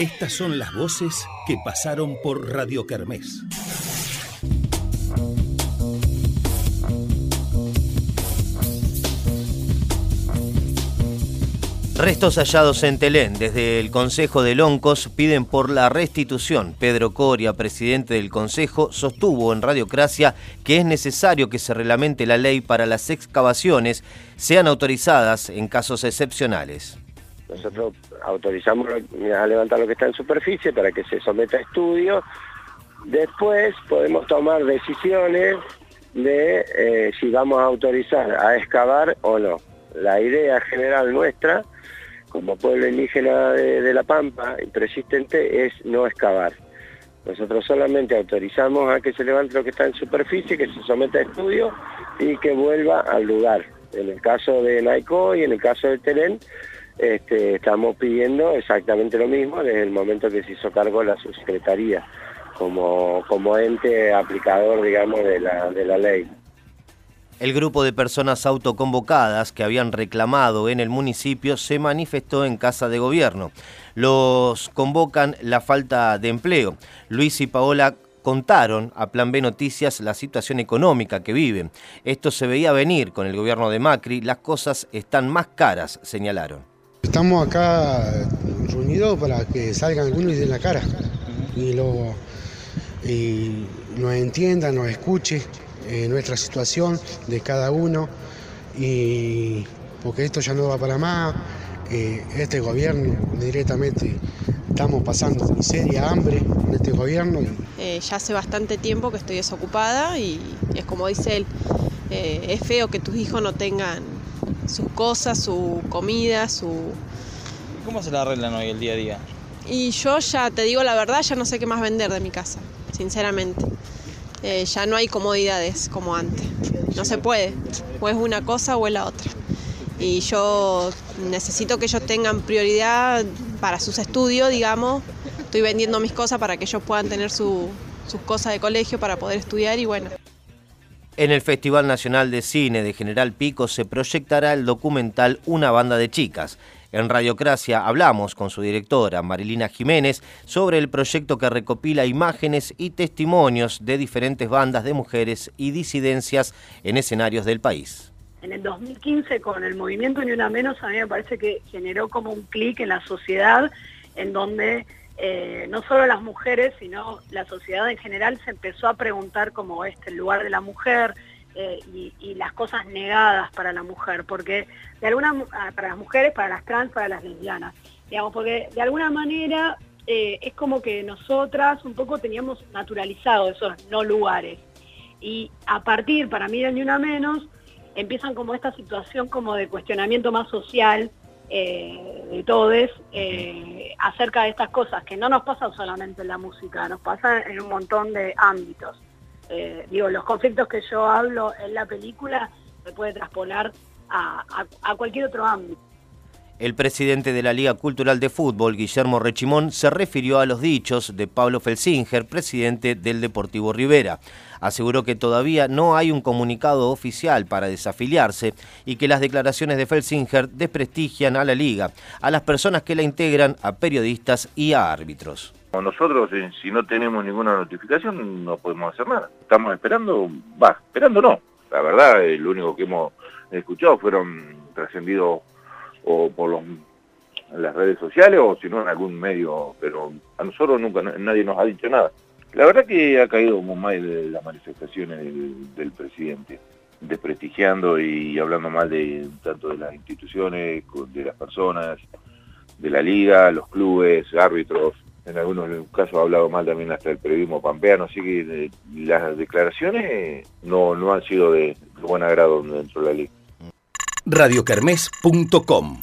Estas son las voces que pasaron por Radio Kermés. Restos hallados en Telén. Desde el Consejo de Loncos piden por la restitución. Pedro Coria, presidente del Consejo, sostuvo en Radiocracia que es necesario que se reglamente la ley para las excavaciones sean autorizadas en casos excepcionales. Nosotros autorizamos a levantar lo que está en superficie para que se someta a estudio. Después podemos tomar decisiones de eh, si vamos a autorizar a excavar o no. La idea general nuestra como pueblo indígena de, La Pampa y persistente es no excavar. Nosotros solamente autorizamos a que se levante lo que está en superficie, que se someta a estudio y que vuelva al lugar. En el caso de Naico y en el caso de Terén, este, estamos pidiendo exactamente lo mismo desde el momento que se hizo cargo la subsecretaría como, como ente aplicador, digamos, de la, de la ley. El grupo de personas autoconvocadas que habían reclamado en el municipio se manifestó en Casa de Gobierno. Los convocan la falta de empleo. Luis y Paola contaron a Plan B Noticias la situación económica que viven. Esto se veía venir con el gobierno de Macri, las cosas están más caras, señalaron. Estamos acá reunidos para que salgan algunos y den la cara y, lo, y nos entiendan, nos escuchen eh, nuestra situación de cada uno y porque esto ya no va para más, eh, este gobierno directamente estamos pasando miseria, hambre en este gobierno. Eh, ya hace bastante tiempo que estoy desocupada y es como dice él, es feo que tus hijos no tengan sus cosas, su comida, su... ¿Cómo se la arreglan hoy el día a día? Y yo ya te digo la verdad, ya no sé qué más vender de mi casa, sinceramente. Eh, ya no hay comodidades como antes. No se puede. O es una cosa o es la otra. Y yo necesito que ellos tengan prioridad para sus estudios, digamos. Estoy vendiendo mis cosas para que ellos puedan tener sus cosas de colegio para poder estudiar y bueno. En el Festival Nacional de Cine de General Pico se proyectará el documental Una banda de chicas. En Radiocracia hablamos con su directora, Marilina Jiménez, sobre el proyecto que recopila imágenes y testimonios de diferentes bandas de mujeres y disidencias en escenarios del país. En el 2015, con el movimiento Ni Una Menos, a mí me parece que generó como un clic en la sociedad, en donde eh, no solo las mujeres, sino la sociedad en general se empezó a preguntar como este, el lugar de la mujer, eh, y, las cosas negadas para la mujer, porque de alguna ah, para las mujeres, para las trans, para las lesbianas, digamos, porque de alguna manera eh, es como que nosotras un poco teníamos naturalizado esos no lugares. Y a partir, para mí de ni una menos, empiezan como esta situación como de cuestionamiento más social de todos acerca de estas cosas, que no nos pasan solamente en la música, nos pasan en un montón de ámbitos. Eh, digo, los conflictos que yo hablo en la película se puede traspolar a, cualquier otro ámbito. El presidente de la Liga Cultural de Fútbol, Guillermo Rechimón, se refirió a los dichos de Pablo Felsinger, presidente del Deportivo Rivera. Aseguró que todavía no hay un comunicado oficial para desafiliarse y que las declaraciones de Felsinger desprestigian a la liga, a las personas que la integran, a periodistas y a árbitros. Nosotros, eh, si no tenemos ninguna notificación, no podemos hacer nada. Estamos esperando, va, esperando no. La verdad, eh, lo único que hemos escuchado fueron trascendidos o por las redes sociales o si no en algún medio, pero a nosotros nunca nadie nos ha dicho nada. La verdad que ha caído como mal de las manifestaciones del, presidente, desprestigiando y hablando mal de tanto de las instituciones, de las personas, de la liga, los clubes, árbitros, en algunos casos ha hablado mal también hasta el periodismo pampeano, así que eh, las declaraciones no, no han sido de, buen agrado dentro de la ley. radiocarmes.com